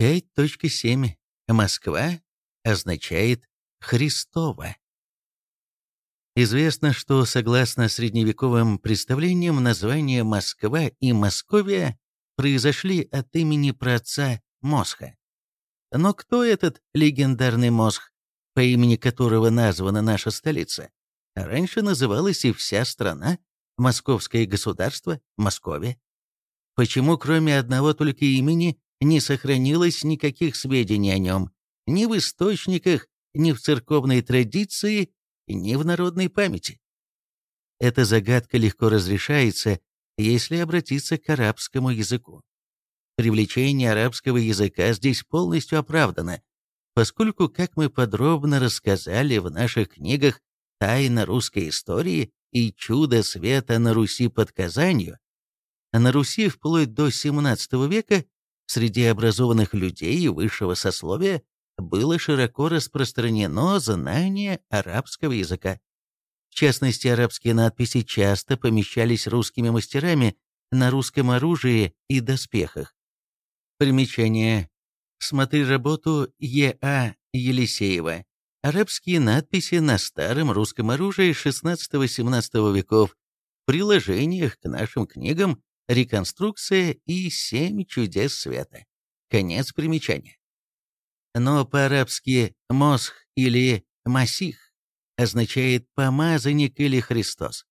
5.7. Москва означает «Христово». Известно, что, согласно средневековым представлениям, названия Москва и Московия произошли от имени праотца Мосха. Но кто этот легендарный Мосх, по имени которого названа наша столица? Раньше называлась и вся страна, Московское государство, Московия. Почему кроме одного только имени не сохранилось никаких сведений о нем, ни в источниках, ни в церковной традиции, ни в народной памяти. Эта загадка легко разрешается, если обратиться к арабскому языку. Привлечение арабского языка здесь полностью оправдано, поскольку, как мы подробно рассказали в наших книгах «Тайна русской истории» и «Чудо света на Руси под Казанью», на Руси вплоть до XVII века среди образованных людей и высшего сословия было широко распространено знание арабского языка. В частности, арабские надписи часто помещались русскими мастерами на русском оружии и доспехах. Примечание. Смотри работу Е.А. Елисеева. Арабские надписи на старом русском оружии XVI-XVII веков. В приложениях к нашим книгам «Реконструкция» и «Семь чудес света». Конец примечания но по-арабски «мосх» или «масих» означает «помазанник» или «Христос».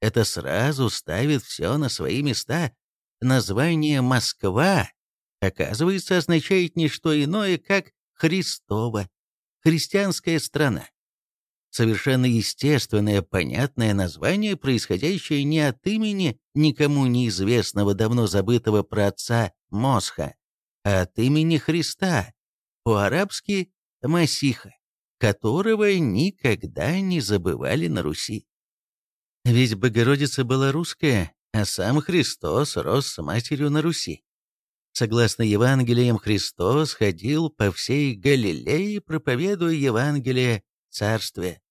Это сразу ставит все на свои места. Название «Москва» оказывается означает не что иное, как «Христово», «христианская страна». Совершенно естественное, понятное название, происходящее не от имени никому неизвестного, давно забытого праотца Мосха, а от имени Христа, по-арабски «масиха», которого никогда не забывали на Руси. Ведь Богородица была русская, а сам Христос рос с матерью на Руси. Согласно Евангелиям, Христос ходил по всей Галилее, проповедуя Евангелие Царствия.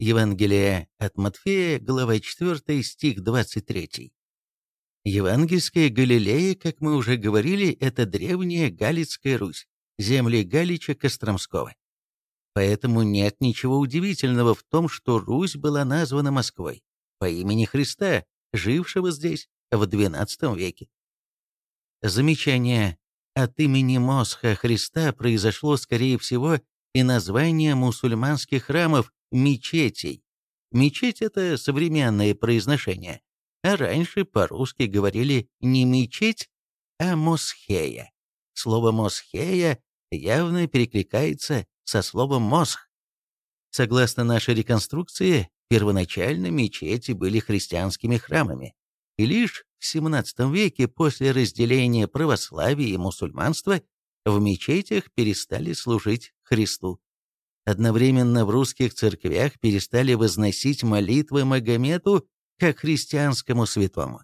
Евангелие от Матфея, глава 4, стих 23. Евангельская Галилея, как мы уже говорили, это древняя Галицкая Русь земли Галича Костромского. Поэтому нет ничего удивительного в том, что Русь была названа Москвой по имени Христа, жившего здесь в XII веке. Замечание от имени Мосха Христа произошло, скорее всего, и название мусульманских храмов мечетей. Мечеть – это современное произношение, а раньше по-русски говорили не мечеть, а мосхея. Слово «мосхея» явно перекликается со словом «мосх». Согласно нашей реконструкции, первоначально мечети были христианскими храмами, и лишь в XVII веке после разделения православия и мусульманства в мечетях перестали служить Христу. Одновременно в русских церквях перестали возносить молитвы Магомету как христианскому святому.